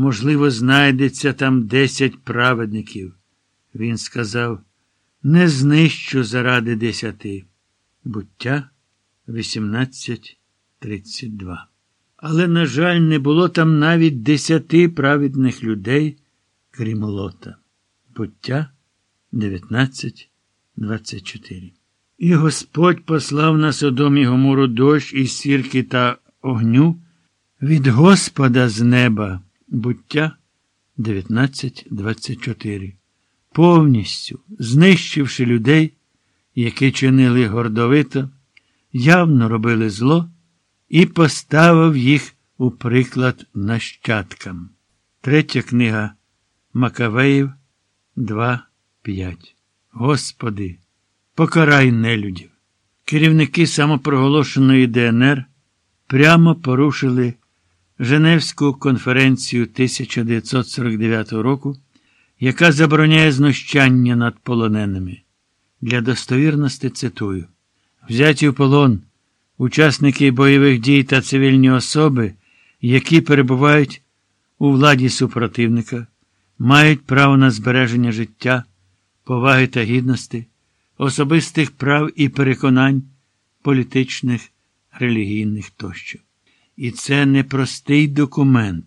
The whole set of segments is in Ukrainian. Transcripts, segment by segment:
Можливо, знайдеться там десять праведників. Він сказав, не знищу заради десяти. Буття 18.32. Але, на жаль, не було там навіть десяти праведних людей, крім Лота. Буття 19.24. І Господь послав на Содом і Гомору дощ із сірки та огню від Господа з неба. Буття 19.24. Повністю знищивши людей, які чинили гордовито, явно робили зло і поставив їх у приклад нащадкам. Третя книга Макавеїв 2.5. Господи, покарай нелюдів. Керівники самопроголошеної ДНР прямо порушили Женевську конференцію 1949 року, яка забороняє знущання над полоненими. Для достовірності цитую: взяті в полон учасники бойових дій та цивільні особи, які перебувають у владі супротивника, мають право на збереження життя, поваги та гідності, особистих прав і переконань, політичних, релігійних тощо. І це не простий документ.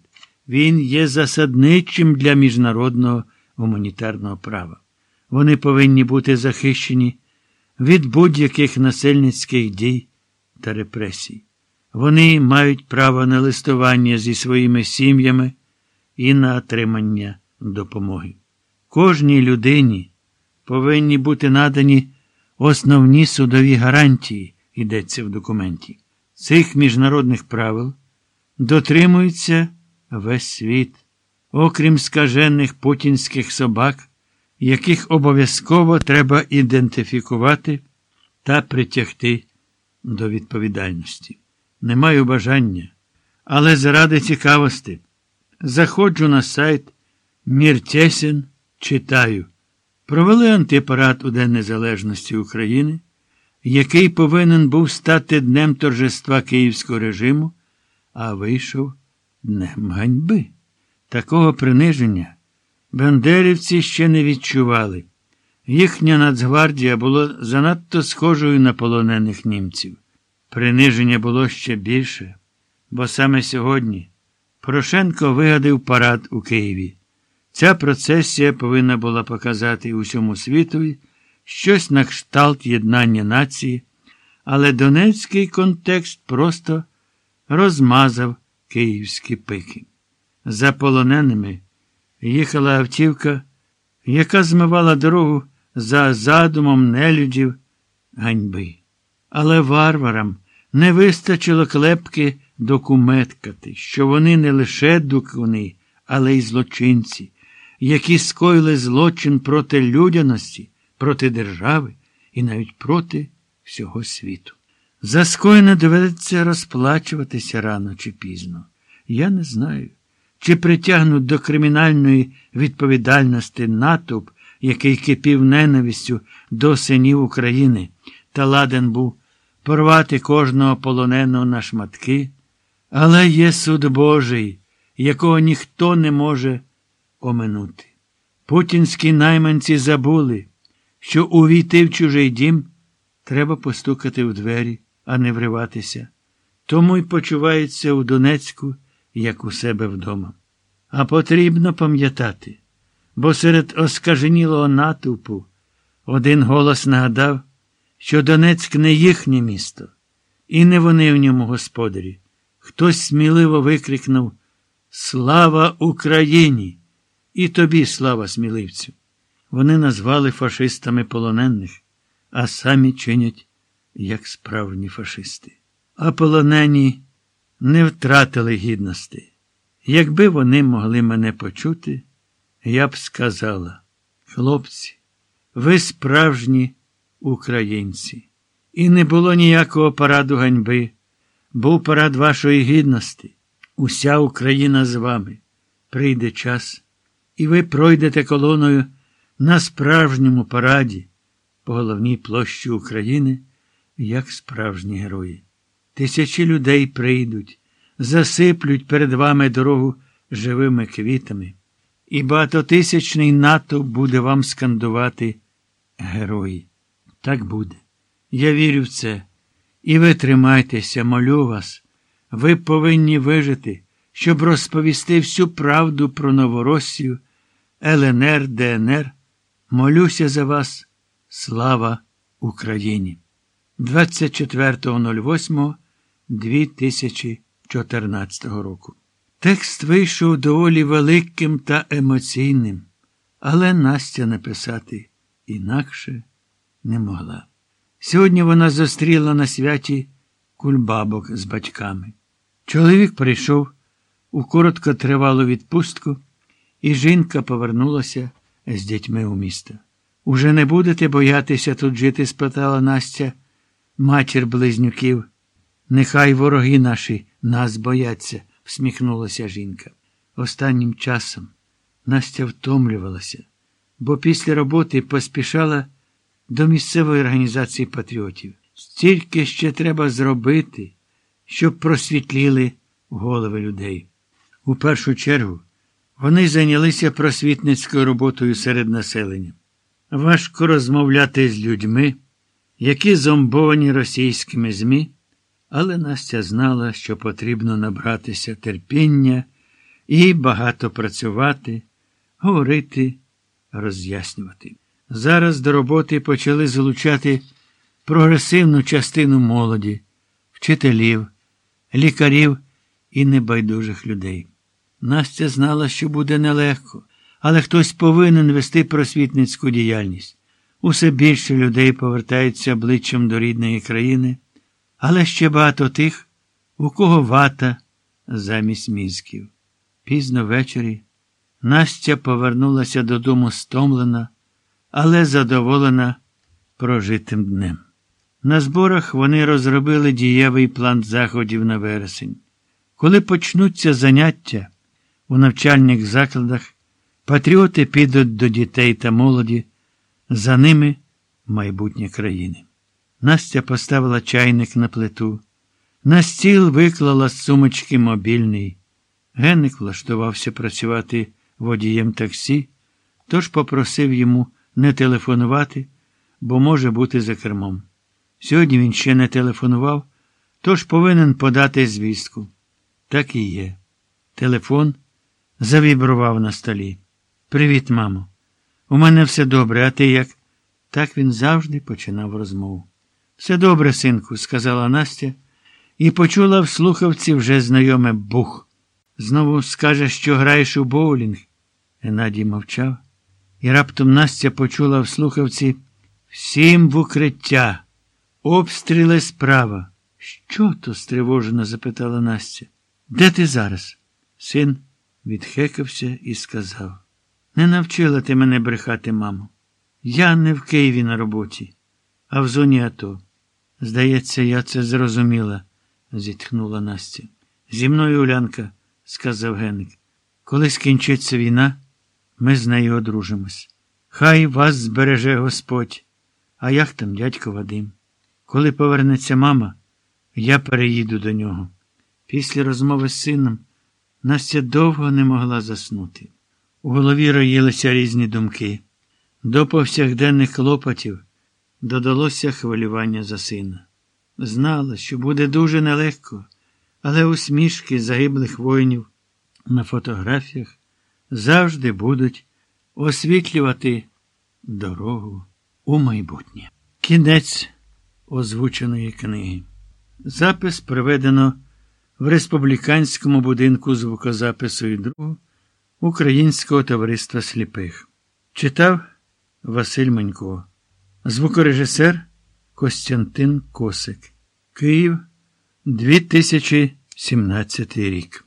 Він є засадничим для міжнародного гуманітарного права. Вони повинні бути захищені від будь-яких насильницьких дій та репресій. Вони мають право на листування зі своїми сім'ями і на отримання допомоги. Кожній людині повинні бути надані основні судові гарантії, йдеться в документі. Цих міжнародних правил дотримується весь світ, окрім скажених путінських собак, яких обов'язково треба ідентифікувати та притягти до відповідальності. Не маю бажання, але заради цікавості заходжу на сайт Міртєсін, читаю. Провели антипарад у День Незалежності України, який повинен був стати днем торжества київського режиму, а вийшов днем ганьби. Такого приниження бандерівці ще не відчували. Їхня Нацгвардія була занадто схожою на полонених німців. Приниження було ще більше, бо саме сьогодні Порошенко вигадав парад у Києві. Ця процесія повинна була показати усьому світові щось на кшталт єднання нації, але донецький контекст просто розмазав київські пики. За полоненими їхала автівка, яка змивала дорогу за задумом нелюдів ганьби. Але варварам не вистачило клепки документкати, що вони не лише дукуни, але й злочинці, які скоїли злочин проти людяності, проти держави і навіть проти всього світу. За скоєне доведеться розплачуватися рано чи пізно. Я не знаю, чи притягнуть до кримінальної відповідальності натовп, який кипів ненавистю до синів України, та ладен був порвати кожного полоненого на шматки, але є суд Божий, якого ніхто не може оминути. Путінські найманці забули, що увійти в чужий дім треба постукати в двері, а не вриватися. Тому й почуваються у Донецьку, як у себе вдома. А потрібно пам'ятати, бо серед оскаженілого натовпу один голос нагадав, що Донецьк не їхнє місто, і не вони в ньому господарі. Хтось сміливо викрикнув Слава Україні! І тобі, слава сміливцю! Вони назвали фашистами полонених, а самі чинять, як справжні фашисти. А полонені не втратили гідності. Якби вони могли мене почути, я б сказала, хлопці, ви справжні українці. І не було ніякого параду ганьби. Був парад вашої гідності. Уся Україна з вами. Прийде час, і ви пройдете колоною на справжньому параді по головній площі України, як справжні герої. Тисячі людей прийдуть, засиплють перед вами дорогу живими квітами, і багатотисячний натовп буде вам скандувати герої. Так буде. Я вірю в це. І ви тримайтеся, молю вас. Ви повинні вижити, щоб розповісти всю правду про Новоросію, ЛНР, ДНР. Молюся за вас. Слава Україні! 24.08.2014 року. Текст вийшов доволі великим та емоційним, але Настя написати інакше не могла. Сьогодні вона зустріла на святі кульбабок з батьками. Чоловік прийшов у короткотривалу відпустку, і жінка повернулася з дітьми у місто. Уже не будете боятися тут жити? спитала Настя, матір близнюків. Нехай вороги наші нас бояться, всміхнулася жінка. Останнім часом Настя втомлювалася, бо після роботи поспішала до місцевої організації патріотів. Стільки ще треба зробити, щоб просвітліли голови людей. У першу чергу вони зайнялися просвітницькою роботою серед населення. Важко розмовляти з людьми, які зомбовані російськими ЗМІ, але Настя знала, що потрібно набратися терпіння і багато працювати, говорити, роз'яснювати. Зараз до роботи почали залучати прогресивну частину молоді, вчителів, лікарів і небайдужих людей. Настя знала, що буде нелегко, але хтось повинен вести просвітницьку діяльність. Усе більше людей повертаються обличчям до рідної країни, але ще багато тих, у кого вата замість мізків. Пізно ввечері Настя повернулася додому стомлена, але задоволена прожитим днем. На зборах вони розробили дієвий план заходів на вересень. Коли почнуться заняття у навчальних закладах, патріоти підуть до дітей та молоді, за ними майбутнє країни. Настя поставила чайник на плиту, на стіл виклала з сумочки мобільний. Генник влаштувався працювати водієм таксі, тож попросив йому не телефонувати, бо може бути за кермом. Сьогодні він ще не телефонував, тож повинен подати звістку. Так і є. Телефон завібрував на столі. Привіт, мамо. У мене все добре, а ти як? Так він завжди починав розмову. Все добре, синку, сказала Настя, і почула в слухавці вже знайоме бух. Знову скажеш, що граєш у боулінг. Геннадій мовчав, і раптом Настя почула в слухавці всім в укриття. Обстріли справа. Що то? стривожено запитала Настя. Де ти зараз? Син відхекався і сказав. Не навчила ти мене брехати, мамо. Я не в Києві на роботі, а в зоні АТО. Здається, я це зрозуміла, зітхнула Настя. Зі мною Улянка, сказав Генник. Коли скінчиться війна, ми з нею одружимось. Хай вас збереже Господь, а як там дядько Вадим. Коли повернеться мама, я переїду до нього. Після розмови з сином Настя довго не могла заснути. У голові роїлися різні думки. До повсякденних клопотів додалося хвилювання за сина. Знала, що буде дуже нелегко, але усмішки загиблих воїнів на фотографіях завжди будуть освітлювати дорогу у майбутнє. Кінець озвученої книги. Запис проведено в республіканському будинку звукозапису і другу Українського товариства сліпих. Читав Василь Манько. Звукорежисер Костянтин Косик. Київ 2017 рік.